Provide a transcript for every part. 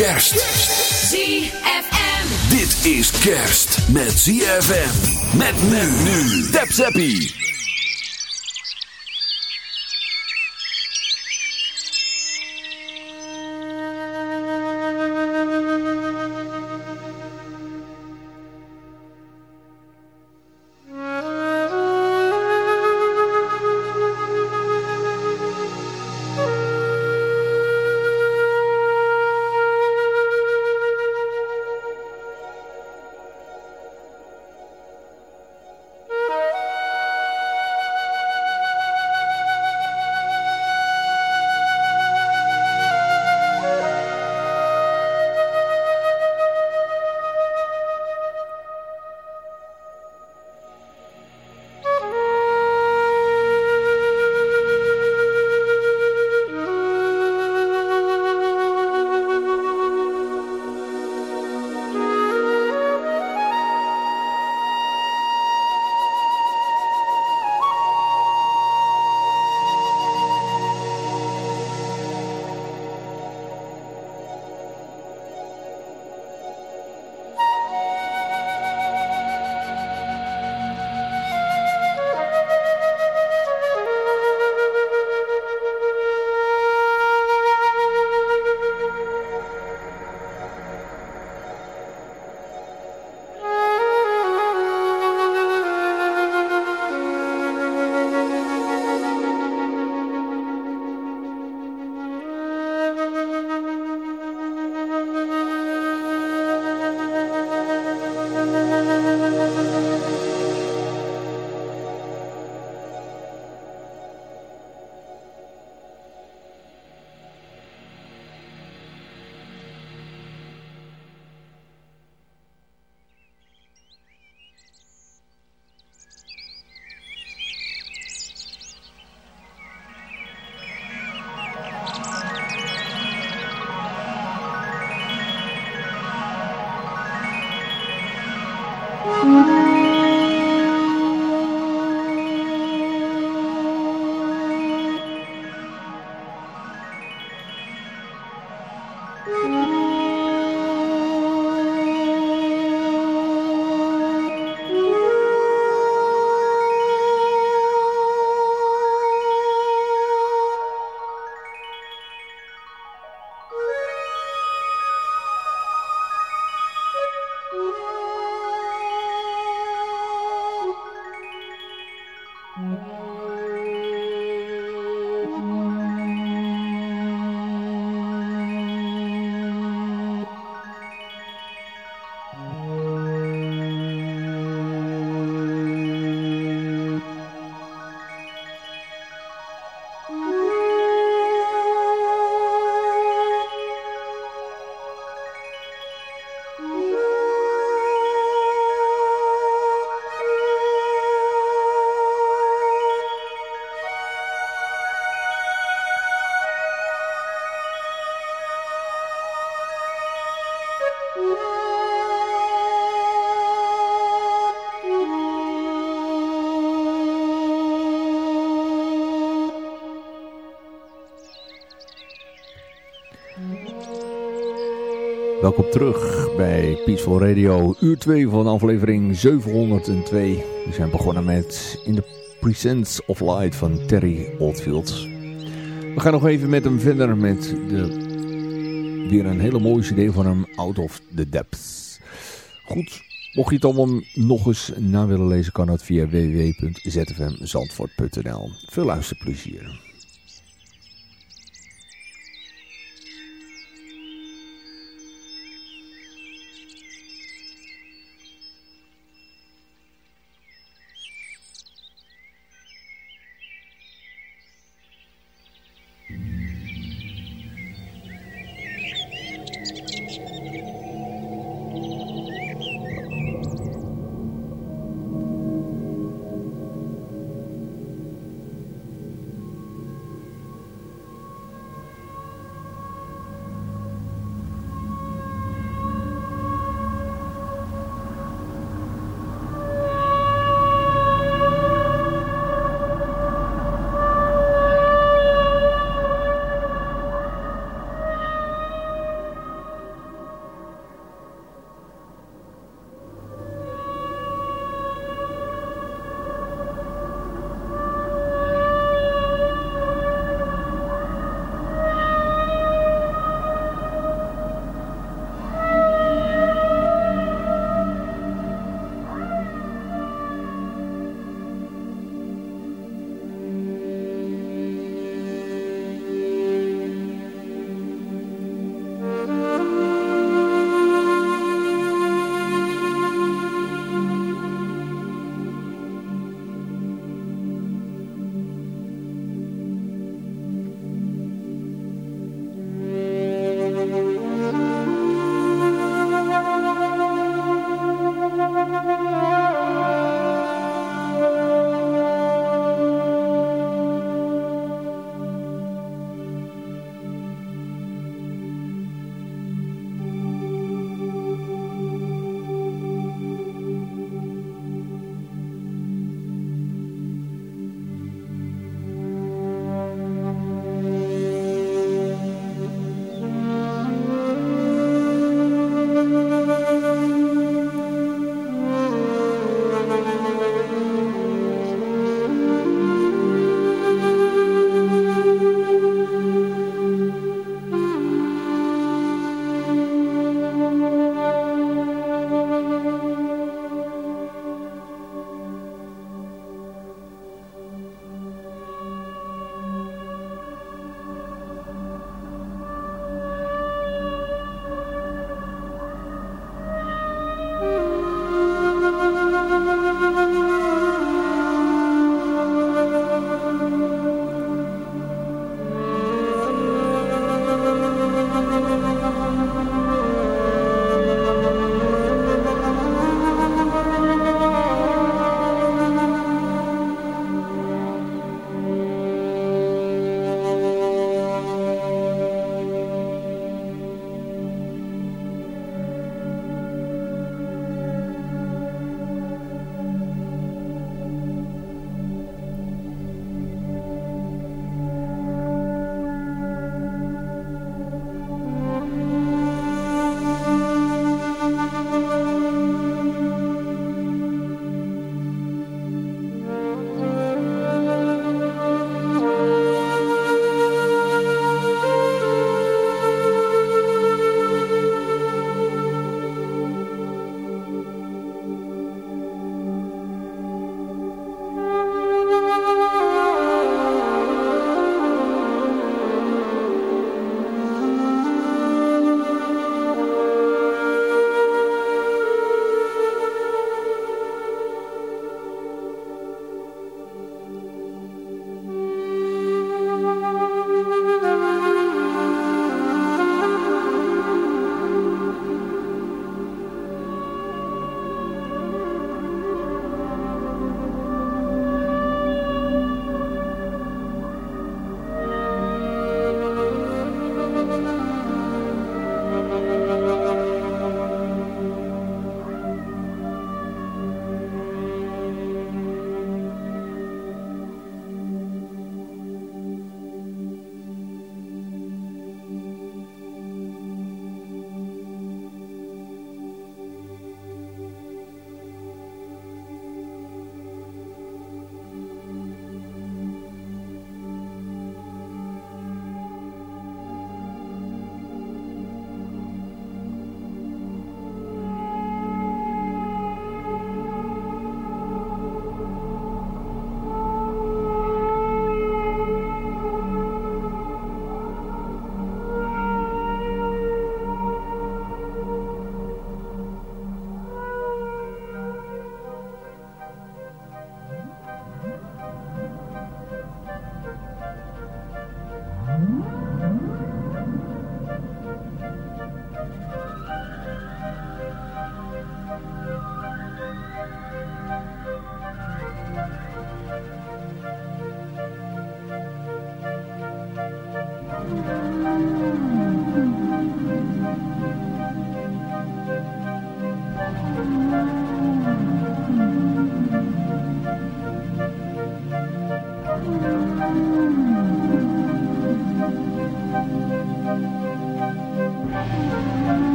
kerst. ZFM. Dit is kerst met ZFM. Met men nu. Tap Zappie. Welkom terug bij Peaceful Radio, uur 2 van aflevering 702. We zijn begonnen met In the Presence of Light van Terry Oldfield. We gaan nog even met hem verder met weer een hele mooie cd van hem, Out of the Depths. Goed, mocht je het allemaal nog eens na willen lezen, kan dat via www.zfmzandvoort.nl. Veel luisterplezier.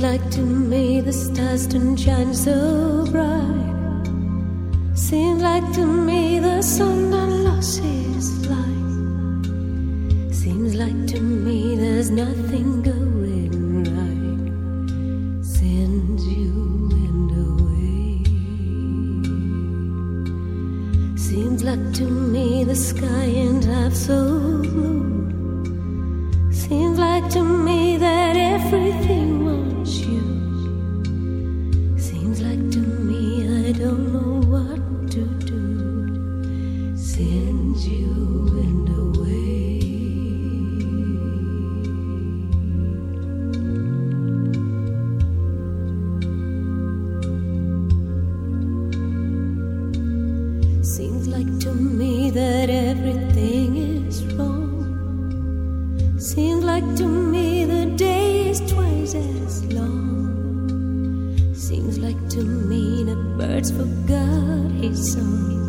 like to me the stars don't shine so bright. Seems like to me the sun birds forgot his song.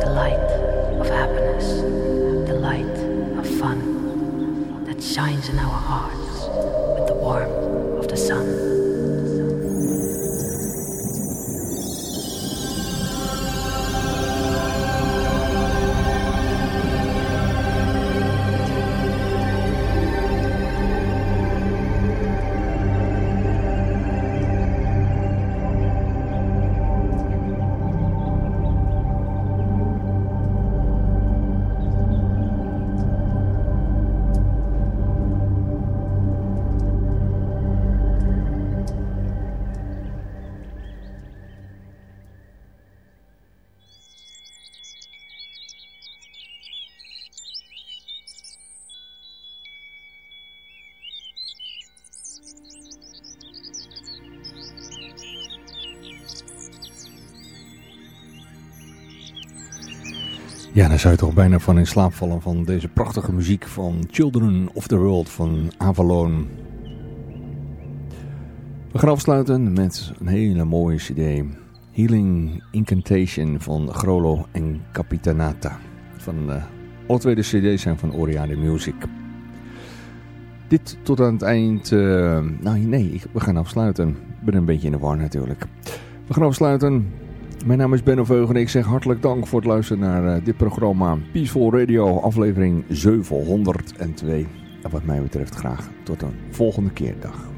the light of happiness, the light of fun that shines in our hearts with the warmth of the sun. Zou toch bijna van in slaap vallen van deze prachtige muziek van Children of the World van Avalon. We gaan afsluiten met een hele mooie cd. Healing Incantation van Grolo en Capitanata. Van, uh, alle twee de cd's zijn van Oriade Music. Dit tot aan het eind... Uh, nou nee, we gaan afsluiten. Ik ben een beetje in de war natuurlijk. We gaan afsluiten mijn naam is Benno Veugel en ik zeg hartelijk dank voor het luisteren naar uh, dit programma Peaceful Radio, aflevering 702. En wat mij betreft graag tot een volgende keer. Dag.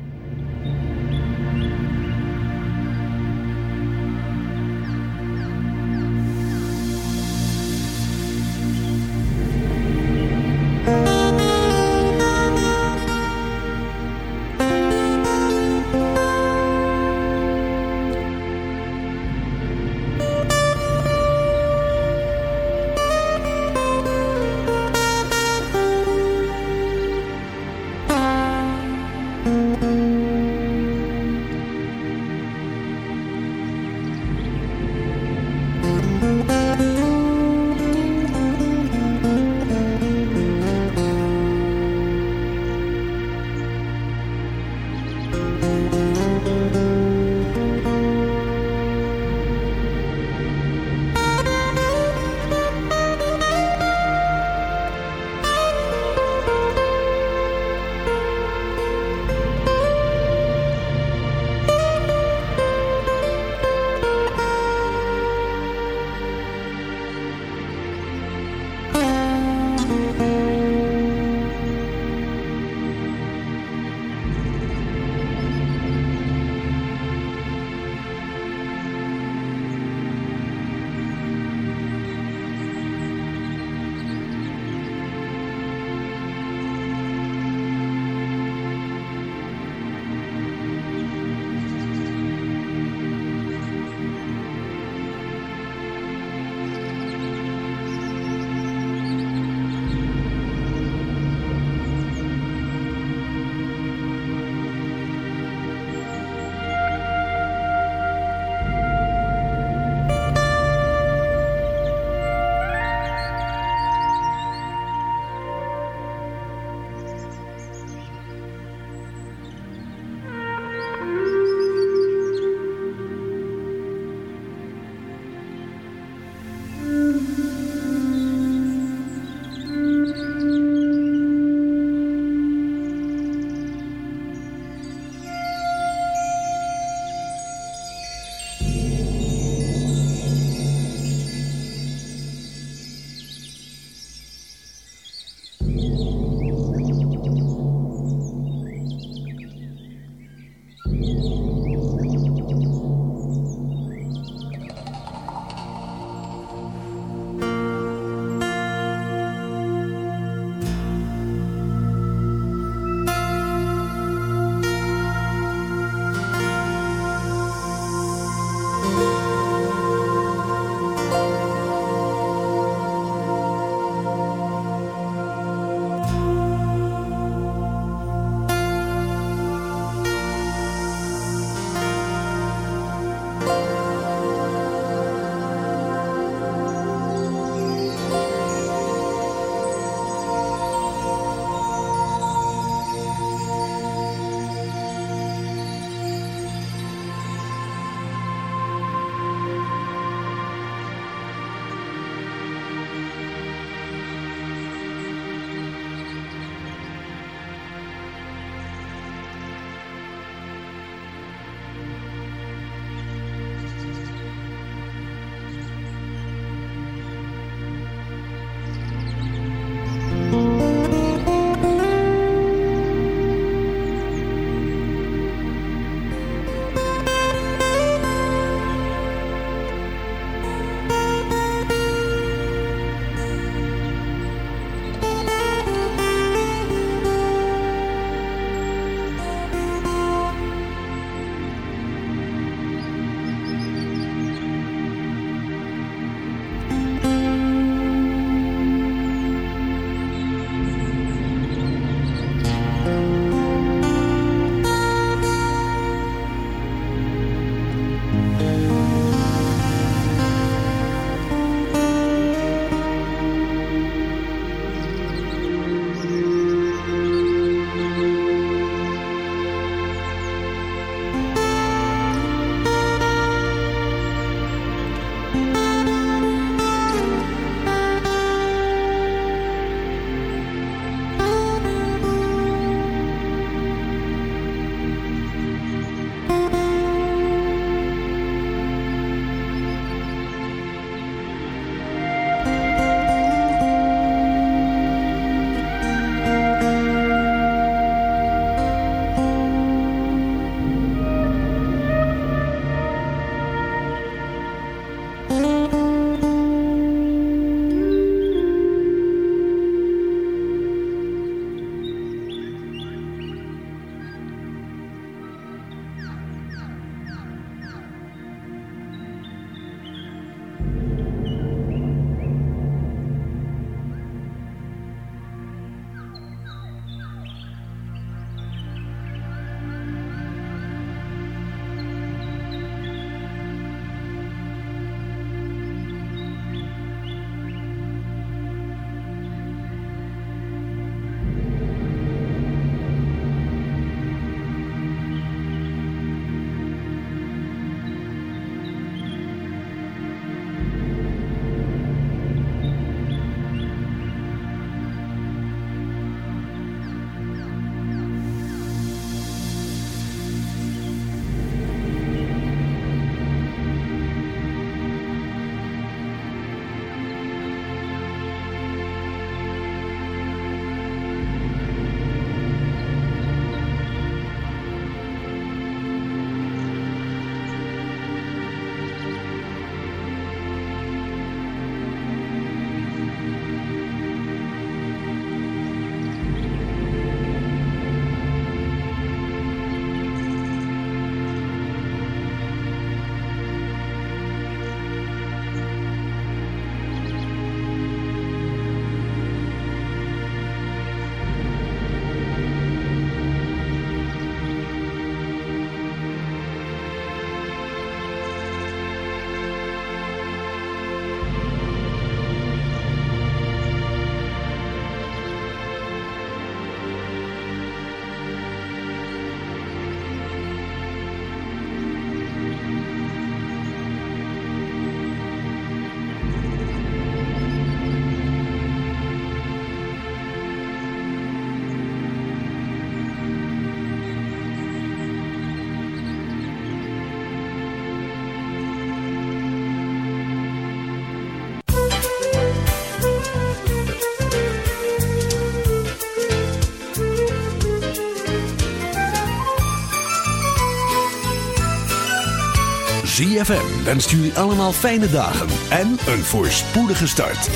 ZFM wenst jullie allemaal fijne dagen en een voorspoedige start.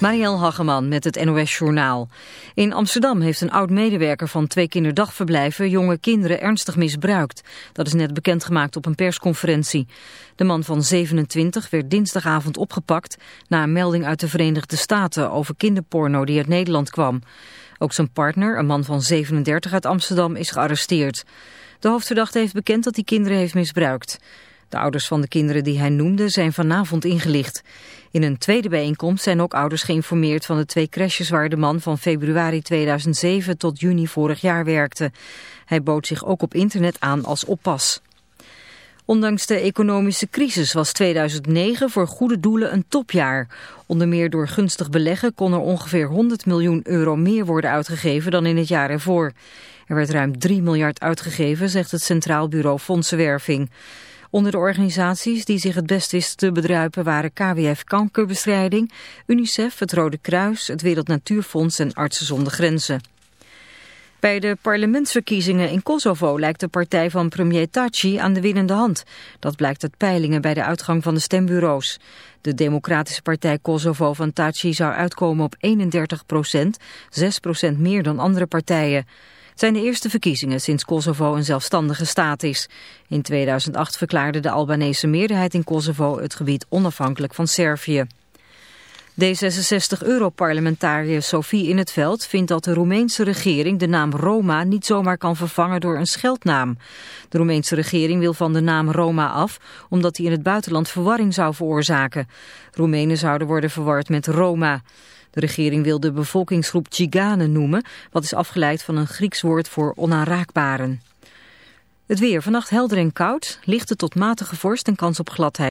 Marielle Hageman met het NOS Journaal. In Amsterdam heeft een oud-medewerker van twee kinderdagverblijven jonge kinderen ernstig misbruikt. Dat is net bekendgemaakt op een persconferentie. De man van 27 werd dinsdagavond opgepakt na een melding uit de Verenigde Staten over kinderporno die uit Nederland kwam. Ook zijn partner, een man van 37 uit Amsterdam, is gearresteerd. De hoofdverdachte heeft bekend dat hij kinderen heeft misbruikt. De ouders van de kinderen die hij noemde zijn vanavond ingelicht. In een tweede bijeenkomst zijn ook ouders geïnformeerd van de twee crashes waar de man van februari 2007 tot juni vorig jaar werkte. Hij bood zich ook op internet aan als oppas. Ondanks de economische crisis was 2009 voor goede doelen een topjaar. Onder meer door gunstig beleggen kon er ongeveer 100 miljoen euro meer worden uitgegeven dan in het jaar ervoor. Er werd ruim 3 miljard uitgegeven, zegt het Centraal Bureau Fondsenwerving. Onder de organisaties die zich het best wisten te bedruipen waren KWF Kankerbestrijding, UNICEF, het Rode Kruis, het Wereld Natuurfonds en Artsen zonder Grenzen. Bij de parlementsverkiezingen in Kosovo lijkt de partij van premier Taci aan de winnende hand. Dat blijkt uit peilingen bij de uitgang van de stembureaus. De Democratische Partij Kosovo van Taci zou uitkomen op 31 procent, 6 procent meer dan andere partijen. Het zijn de eerste verkiezingen sinds Kosovo een zelfstandige staat is. In 2008 verklaarde de Albanese meerderheid in Kosovo het gebied onafhankelijk van Servië. D66-europarlementariër Sophie in het Veld vindt dat de Roemeense regering de naam Roma niet zomaar kan vervangen door een scheldnaam. De Roemeense regering wil van de naam Roma af, omdat die in het buitenland verwarring zou veroorzaken. Roemenen zouden worden verward met Roma. De regering wil de bevolkingsgroep Tjiganen noemen, wat is afgeleid van een Grieks woord voor onaanraakbaren. Het weer vannacht helder en koud, lichte tot matige vorst en kans op gladheid.